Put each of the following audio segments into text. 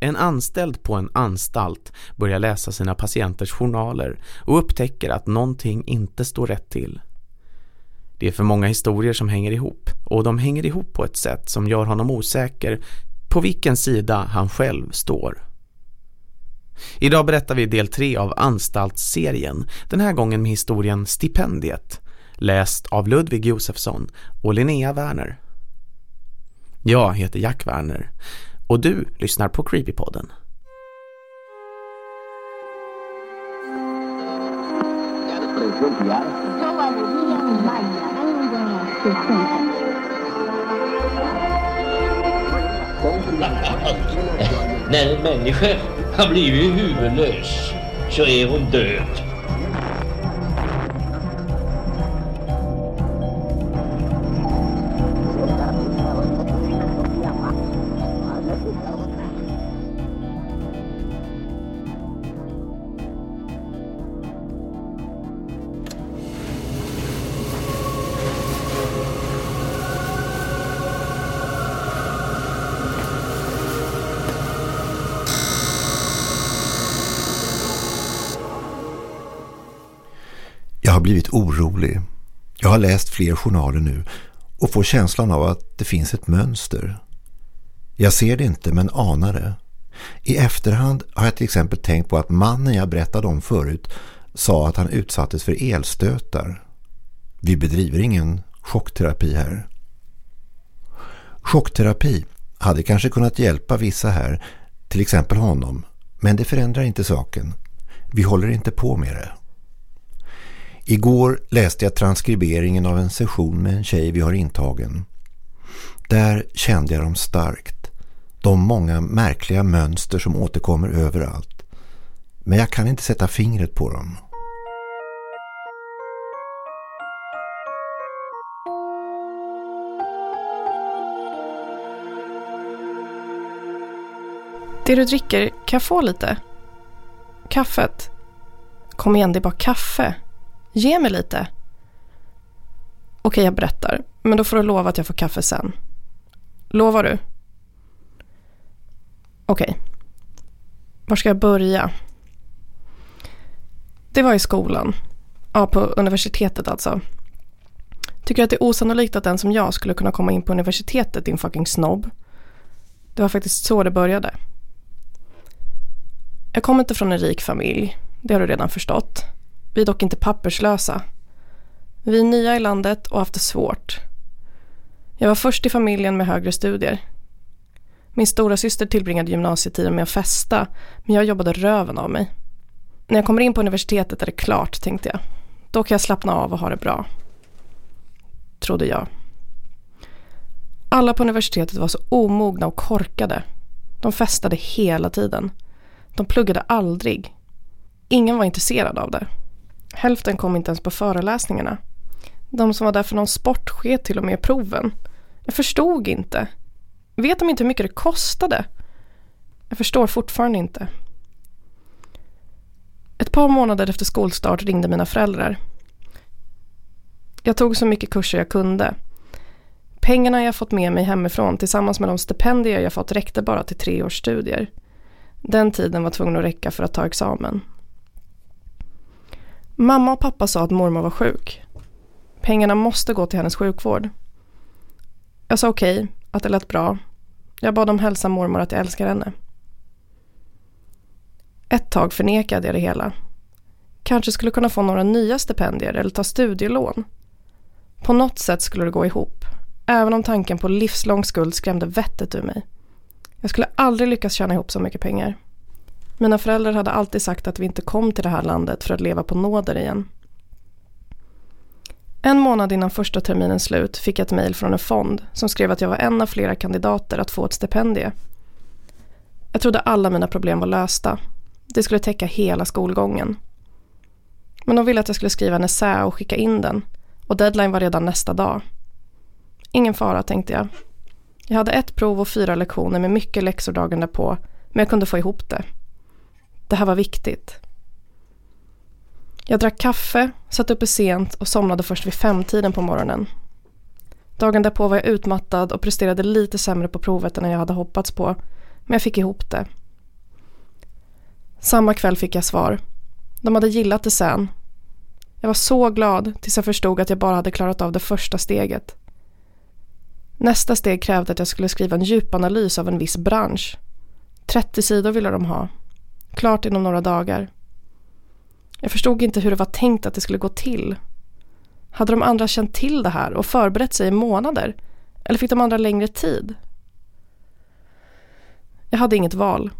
En anställd på en anstalt börjar läsa sina patienters journaler och upptäcker att någonting inte står rätt till. Det är för många historier som hänger ihop och de hänger ihop på ett sätt som gör honom osäker på vilken sida han själv står. Idag berättar vi del tre av anstaltsserien, den här gången med historien Stipendiet, läst av Ludvig Josefsson och Linnea Werner. Jag heter Jack Werner och du lyssnar på Creepypodden. När en människa har blivit huvudlös så är hon död. Blivit orolig. Jag har läst fler journaler nu och får känslan av att det finns ett mönster. Jag ser det inte men anar det. I efterhand har jag till exempel tänkt på att mannen jag berättade om förut sa att han utsattes för elstötar. Vi bedriver ingen chockterapi här. Chockterapi hade kanske kunnat hjälpa vissa här, till exempel honom, men det förändrar inte saken. Vi håller inte på med det. Igår läste jag transkriberingen av en session med en tjej vi har intagen. Där kände jag dem starkt. De många märkliga mönster som återkommer överallt. Men jag kan inte sätta fingret på dem. Det du dricker, kan jag få lite? Kaffet? Kom igen, det är bara kaffe. Ge mig lite. Okej, jag berättar. Men då får du lova att jag får kaffe sen. Lovar du? Okej. Var ska jag börja? Det var i skolan. Ja, på universitetet alltså. Tycker att det är osannolikt att den som jag skulle kunna komma in på universitetet, din fucking snobb. Det var faktiskt så det började. Jag kommer inte från en rik familj. Det har du redan förstått. Vi är dock inte papperslösa. Vi är nya i landet och haft det svårt. Jag var först i familjen med högre studier. Min stora syster tillbringade gymnasietiden med att festa, men jag jobbade röven av mig. När jag kommer in på universitetet är det klart, tänkte jag. Då kan jag slappna av och ha det bra. Trodde jag. Alla på universitetet var så omogna och korkade. De festade hela tiden. De pluggade aldrig. Ingen var intresserad av det. Hälften kom inte ens på föreläsningarna. De som var där för någon sport sket till och med proven. Jag förstod inte. Vet de inte hur mycket det kostade? Jag förstår fortfarande inte. Ett par månader efter skolstart ringde mina föräldrar. Jag tog så mycket kurser jag kunde. Pengarna jag fått med mig hemifrån tillsammans med de stipendier jag fått räckte bara till tre års studier. Den tiden var tvungen att räcka för att ta examen. Mamma och pappa sa att mormor var sjuk. Pengarna måste gå till hennes sjukvård. Jag sa okej, okay, att det lät bra. Jag bad dem hälsa mormor att jag älskar henne. Ett tag förnekade jag det hela. Kanske skulle kunna få några nya stipendier eller ta studielån. På något sätt skulle det gå ihop. Även om tanken på livslång skuld skrämde vettet ur mig. Jag skulle aldrig lyckas tjäna ihop så mycket pengar. Mina föräldrar hade alltid sagt att vi inte kom till det här landet för att leva på nåder igen. En månad innan första terminens slut fick jag ett mejl från en fond som skrev att jag var en av flera kandidater att få ett stipendie. Jag trodde alla mina problem var lösta. Det skulle täcka hela skolgången. Men de ville att jag skulle skriva en essä och skicka in den och deadline var redan nästa dag. Ingen fara tänkte jag. Jag hade ett prov och fyra lektioner med mycket läxor dagen därpå men jag kunde få ihop det. Det här var viktigt. Jag drack kaffe, satt uppe sent och somnade först vid femtiden på morgonen. Dagen därpå var jag utmattad och presterade lite sämre på provet än jag hade hoppats på, men jag fick ihop det. Samma kväll fick jag svar. De hade gillat det sen. Jag var så glad tills jag förstod att jag bara hade klarat av det första steget. Nästa steg krävde att jag skulle skriva en djupanalys av en viss bransch. 30 sidor ville de ha. Klart inom några dagar. Jag förstod inte hur det var tänkt att det skulle gå till. Hade de andra känt till det här och förberett sig i månader? Eller fick de andra längre tid? Jag hade inget val.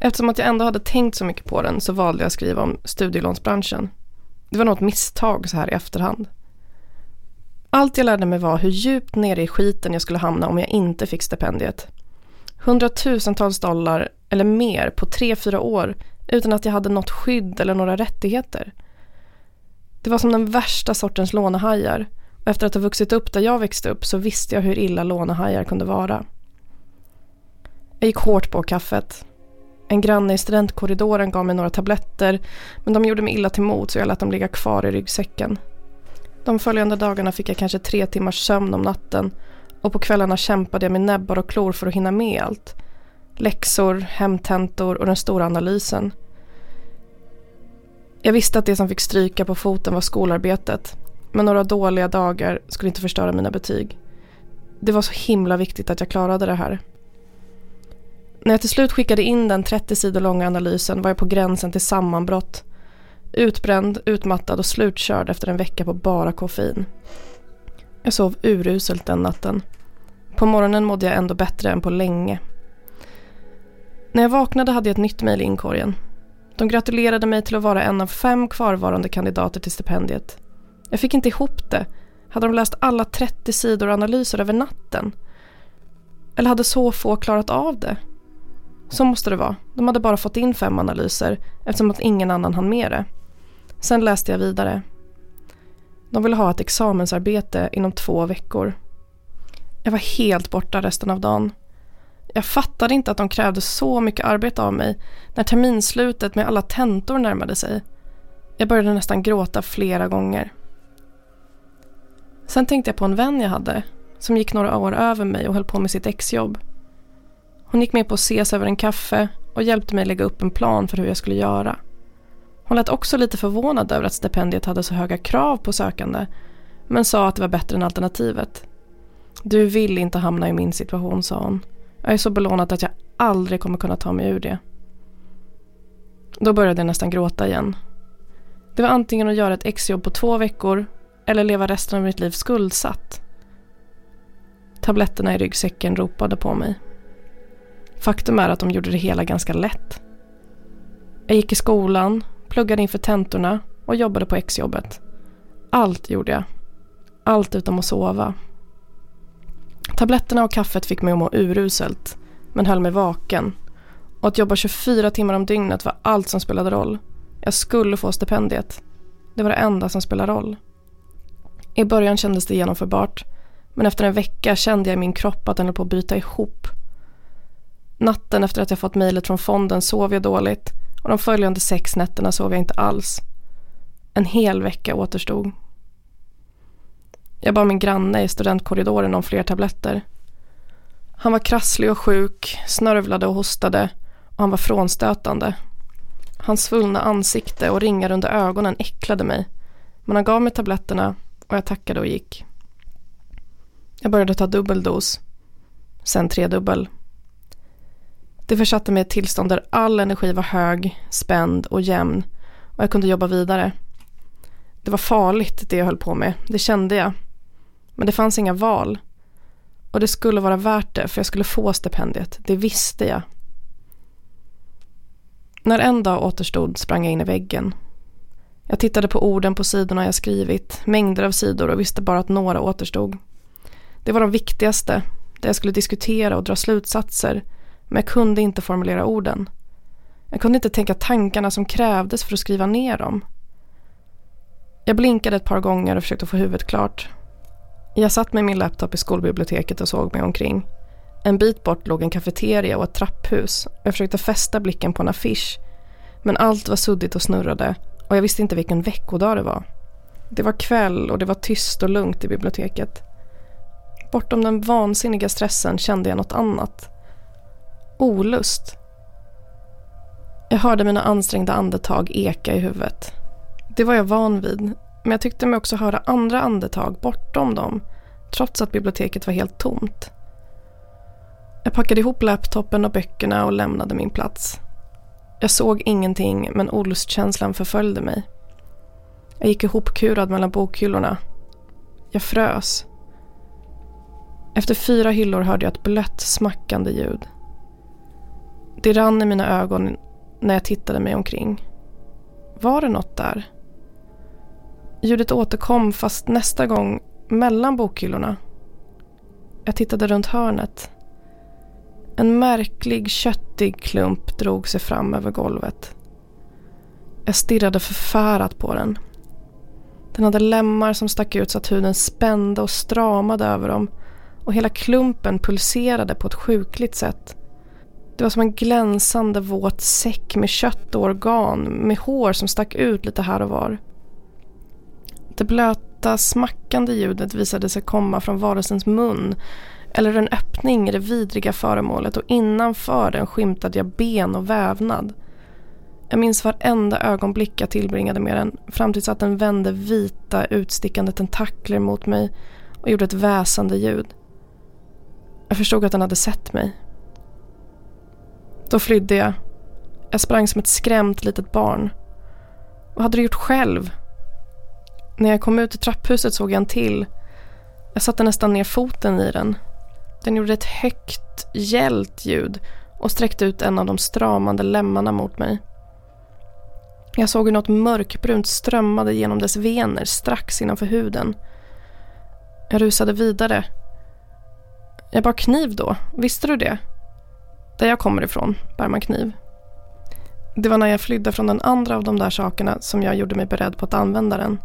Eftersom att jag ändå hade tänkt så mycket på den så valde jag att skriva om studielånsbranschen. Det var nog ett misstag så här i efterhand. Allt jag lärde mig var hur djupt nere i skiten jag skulle hamna om jag inte fick stipendiet. Hundratusentals dollar eller mer på tre, fyra år utan att jag hade något skydd eller några rättigheter. Det var som den värsta sortens lånehajar och efter att ha vuxit upp där jag växte upp så visste jag hur illa lånehajar kunde vara. Jag gick hårt på kaffet. En granne i studentkorridoren gav mig några tabletter men de gjorde mig illa till mod så jag lät dem ligga kvar i ryggsäcken. De följande dagarna fick jag kanske tre timmars sömn om natten och på kvällarna kämpade jag med näbbar och klor för att hinna med allt. Läxor, hemtentor och den stora analysen. Jag visste att det som fick stryka på foten var skolarbetet men några dåliga dagar skulle inte förstöra mina betyg. Det var så himla viktigt att jag klarade det här. När jag till slut skickade in den 30 sidor långa analysen var jag på gränsen till sammanbrott. Utbränd, utmattad och slutkörd efter en vecka på bara koffein. Jag sov uruselt den natten. På morgonen mådde jag ändå bättre än på länge. När jag vaknade hade jag ett nytt mejl i inkorgen. De gratulerade mig till att vara en av fem kvarvarande kandidater till stipendiet. Jag fick inte ihop det. Hade de läst alla 30 sidor analyser över natten? Eller hade så få klarat av det? Så måste det vara. De hade bara fått in fem analyser eftersom att ingen annan hann med det. Sen läste jag vidare. De ville ha ett examensarbete inom två veckor. Jag var helt borta resten av dagen. Jag fattade inte att de krävde så mycket arbete av mig när terminslutet med alla tentor närmade sig. Jag började nästan gråta flera gånger. Sen tänkte jag på en vän jag hade som gick några år över mig och höll på med sitt exjobb. Hon gick med på att ses över en kaffe och hjälpte mig lägga upp en plan för hur jag skulle göra. Hon lät också lite förvånad över att stipendiet hade så höga krav på sökande men sa att det var bättre än alternativet. Du vill inte hamna i min situation, sa hon. Jag är så belånad att jag aldrig kommer kunna ta mig ur det. Då började jag nästan gråta igen. Det var antingen att göra ett exjobb på två veckor eller leva resten av mitt liv skuldsatt. Tabletterna i ryggsäcken ropade på mig. Faktum är att de gjorde det hela ganska lätt. Jag gick i skolan, pluggade inför tentorna och jobbade på exjobbet. Allt gjorde jag. Allt utom att sova. Tabletterna och kaffet fick mig att må uruselt, men höll mig vaken. Och att jobba 24 timmar om dygnet var allt som spelade roll. Jag skulle få stipendiet. Det var det enda som spelade roll. I början kändes det genomförbart, men efter en vecka kände jag i min kropp att den höll på att bryta ihop. Natten efter att jag fått mejlet från fonden sov jag dåligt och de följande sex nätterna sov jag inte alls. En hel vecka återstod. Jag bad min granne i studentkorridoren om fler tabletter. Han var krasslig och sjuk, snörvlade och hostade och han var frånstötande. Hans svullna ansikte och ringar under ögonen äcklade mig. Men han gav mig tabletterna och jag tackade och gick. Jag började ta dubbeldos, sen tredubbel. Det försatte mig i ett tillstånd där all energi var hög, spänd och jämn och jag kunde jobba vidare. Det var farligt det jag höll på med, det kände jag. Men det fanns inga val. Och det skulle vara värt det för jag skulle få stipendiet, det visste jag. När en dag återstod sprang jag in i väggen. Jag tittade på orden på sidorna jag skrivit, mängder av sidor och visste bara att några återstod. Det var de viktigaste, där jag skulle diskutera och dra slutsatser men jag kunde inte formulera orden. Jag kunde inte tänka tankarna som krävdes för att skriva ner dem. Jag blinkade ett par gånger och försökte få huvudet klart. Jag satt med min laptop i skolbiblioteket och såg mig omkring. En bit bort låg en kafeteria och ett trapphus jag försökte fästa blicken på en affisch. Men allt var suddigt och snurrade och jag visste inte vilken veckodag det var. Det var kväll och det var tyst och lugnt i biblioteket. Bortom den vansinniga stressen kände jag något annat olust. Jag hörde mina ansträngda andetag eka i huvudet. Det var jag van vid, men jag tyckte mig också höra andra andetag bortom dem, trots att biblioteket var helt tomt. Jag packade ihop laptopen och böckerna och lämnade min plats. Jag såg ingenting, men olustkänslan förföljde mig. Jag gick ihopkurad mellan bokhyllorna. Jag frös. Efter fyra hyllor hörde jag ett blött smackande ljud. Det rann i mina ögon när jag tittade mig omkring. Var det något där? Ljudet återkom fast nästa gång mellan bokhyllorna. Jag tittade runt hörnet. En märklig köttig klump drog sig fram över golvet. Jag stirrade förfärat på den. Den hade lemmar som stack ut så att huden spände och stramade över dem och hela klumpen pulserade på ett sjukligt sätt. Det var som en glänsande våt säck med kött och organ med hår som stack ut lite här och var. Det blöta smackande ljudet visade sig komma från varelsens mun eller en öppning i det vidriga föremålet och innanför den skymtade jag ben och vävnad. Jag minns varenda ögonblick jag tillbringade med den fram tills att den vände vita utstickande tentakler mot mig och gjorde ett väsande ljud. Jag förstod att den hade sett mig. Då flydde jag. Jag sprang som ett skrämt litet barn. Vad hade du gjort själv? När jag kom ut i trapphuset såg jag en till. Jag satte nästan ner foten i den. Den gjorde ett högt, gällt ljud och sträckte ut en av de stramande lemmarna mot mig. Jag såg hur något mörkbrunt strömmade genom dess vener strax innanför huden. Jag rusade vidare. Jag bar kniv då, visste du det? Där jag kommer ifrån bär man kniv. Det var när jag flydde från den andra av de där sakerna som jag gjorde mig beredd på att använda den.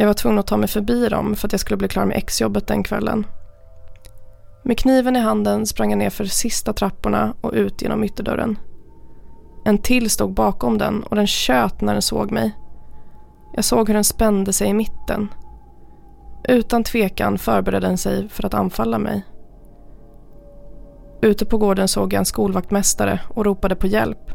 Jag var tvungen att ta mig förbi dem för att jag skulle bli klar med exjobbet den kvällen. Med kniven i handen sprang jag ner för sista trapporna och ut genom ytterdörren. En till stod bakom den och den tjöt när den såg mig. Jag såg hur den spände sig i mitten. Utan tvekan förberedde den sig för att anfalla mig. Ute på gården såg jag en skolvaktmästare och ropade på hjälp.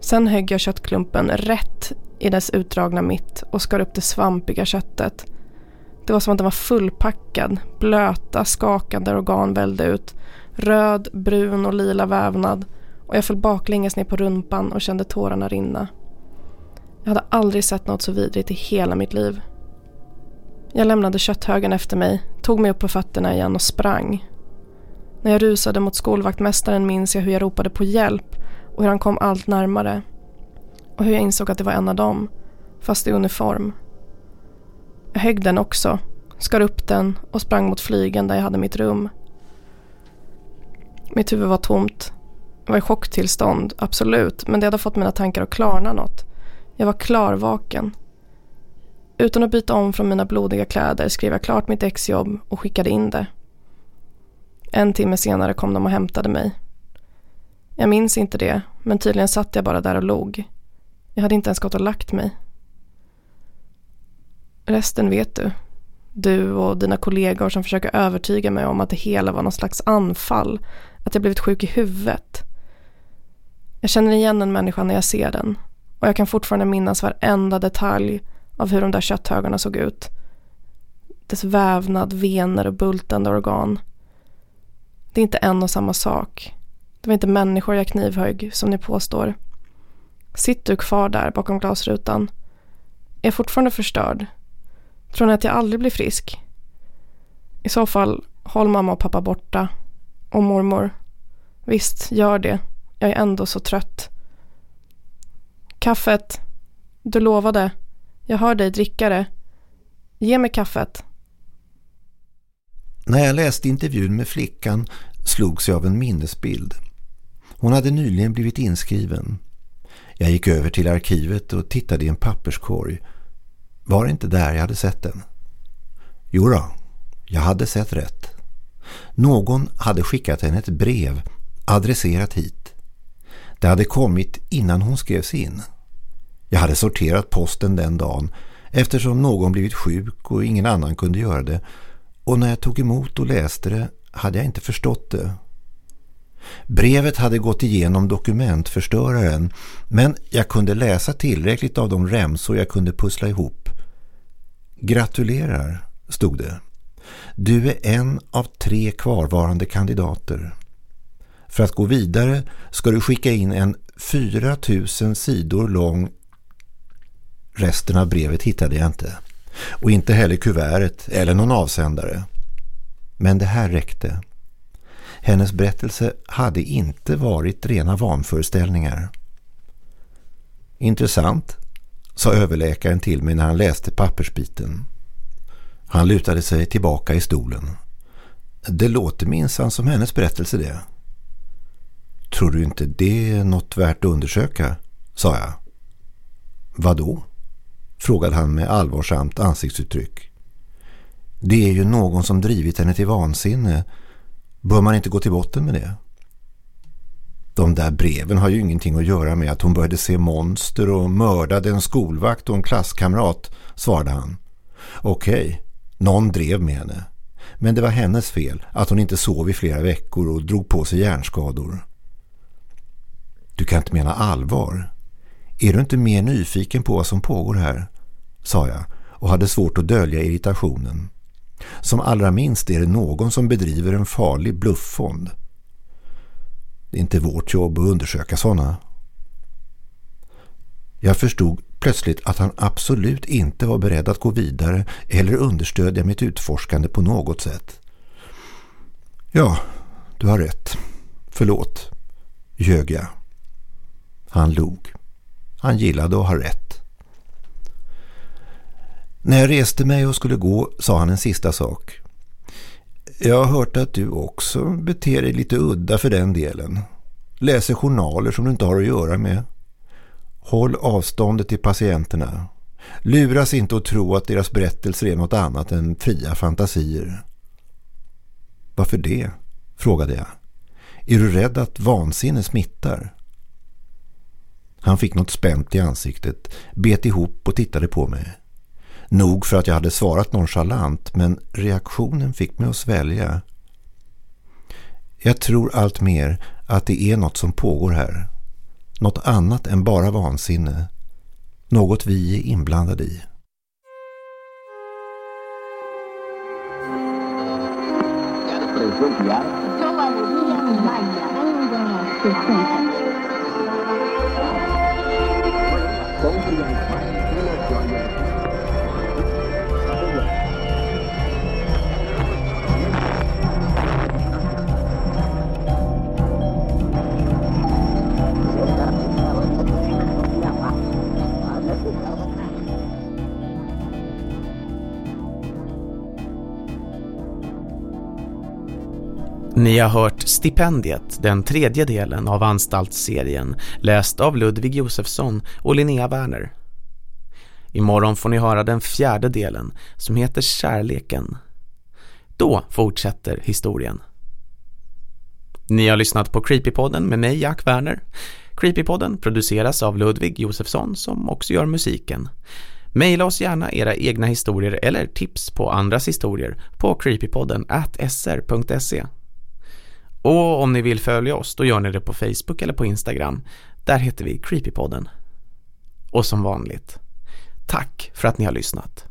Sen högg jag köttklumpen rätt i dess utdragna mitt och skar upp det svampiga köttet. Det var som att den var fullpackad, blöta, skakande organ vällde ut. Röd, brun och lila vävnad och jag föll baklänges ner på rumpan och kände tårarna rinna. Jag hade aldrig sett något så vidrigt i hela mitt liv. Jag lämnade kötthögen efter mig, tog mig upp på fötterna igen och sprang. När jag rusade mot skolvaktmästaren minns jag hur jag ropade på hjälp och hur han kom allt närmare. Och hur jag insåg att det var en av dem, fast i uniform. Jag högg den också, skar upp den och sprang mot flygen där jag hade mitt rum. Mitt huvud var tomt. Jag var i chocktillstånd, absolut, men det hade fått mina tankar att klarna något. Jag var klarvaken. Utan att byta om från mina blodiga kläder skrev jag klart mitt exjobb och skickade in det. En timme senare kom de och hämtade mig. Jag minns inte det, men tydligen satt jag bara där och log. Jag hade inte ens gått och lagt mig. Resten vet du. Du och dina kollegor som försöker övertyga mig om att det hela var någon slags anfall. Att jag blivit sjuk i huvudet. Jag känner igen en människa när jag ser den. Och jag kan fortfarande minnas varenda detalj av hur de där kötthögarna såg ut. Dess vävnad, vener och bultande organ. Det är inte en och samma sak. Det var inte människor jag knivhögg som ni påstår. Sitt du kvar där bakom glasrutan. Är jag fortfarande förstörd? Tror ni att jag aldrig blir frisk? I så fall, håll mamma och pappa borta. Och mormor. Visst, gör det. Jag är ändå så trött. Kaffet. Du lovade. Jag hör dig dricka det. Ge mig kaffet. När jag läste intervjun med flickan slogs jag av en minnesbild. Hon hade nyligen blivit inskriven. Jag gick över till arkivet och tittade i en papperskorg. Var det inte där jag hade sett den? Jo då, jag hade sett rätt. Någon hade skickat henne ett brev adresserat hit. Det hade kommit innan hon skrevs in. Jag hade sorterat posten den dagen eftersom någon blivit sjuk och ingen annan kunde göra det och när jag tog emot och läste det hade jag inte förstått det. Brevet hade gått igenom dokumentförstöraren men jag kunde läsa tillräckligt av de remsor jag kunde pussla ihop. Gratulerar, stod det. Du är en av tre kvarvarande kandidater. För att gå vidare ska du skicka in en 4000 sidor lång Resten av brevet hittade jag inte. Och inte heller kuvertet eller någon avsändare. Men det här räckte. Hennes berättelse hade inte varit rena vanföreställningar. Intressant, sa överläkaren till mig när han läste pappersbiten. Han lutade sig tillbaka i stolen. Det låter minsann som hennes berättelse det. Tror du inte det är något värt att undersöka? sa jag. Vad då? frågade han med allvarsamt ansiktsuttryck. Det är ju någon som drivit henne till vansinne. Bör man inte gå till botten med det? De där breven har ju ingenting att göra med att hon började se monster och mördade en skolvakt och en klasskamrat, svarade han. Okej, någon drev med henne. Men det var hennes fel att hon inte sov i flera veckor och drog på sig hjärnskador. Du kan inte mena allvar. Är du inte mer nyfiken på vad som pågår här? sa jag och hade svårt att dölja irritationen. Som allra minst är det någon som bedriver en farlig blufffond. Det är inte vårt jobb att undersöka sådana. Jag förstod plötsligt att han absolut inte var beredd att gå vidare eller understödja mitt utforskande på något sätt. Ja, du har rätt. Förlåt. Ljög jag. Han log. Han gillade att ha rätt. När jag reste mig och skulle gå sa han en sista sak. Jag har hört att du också beter dig lite udda för den delen. Läser journaler som du inte har att göra med. Håll avståndet till patienterna. Luras inte att tro att deras berättelser är något annat än fria fantasier. Varför det? frågade jag. Är du rädd att vansinne smittar? Han fick något spänt i ansiktet, bet ihop och tittade på mig. Nog för att jag hade svarat nonchalant, men reaktionen fick mig att svälja. Jag tror allt mer att det är något som pågår här. Något annat än bara vansinne. Något vi är inblandade i. Ni har hört Stipendiet, den tredje delen av anstaltsserien, läst av Ludvig Josefsson och Linnea Werner. Imorgon får ni höra den fjärde delen som heter Kärleken. Då fortsätter historien. Ni har lyssnat på Creepypodden med mig Jack Werner. Creepypodden produceras av Ludvig Josefsson som också gör musiken. Maila oss gärna era egna historier eller tips på andras historier på creepypodden at sr.se. Och om ni vill följa oss, då gör ni det på Facebook eller på Instagram. Där heter vi Creepypodden. Och som vanligt, tack för att ni har lyssnat.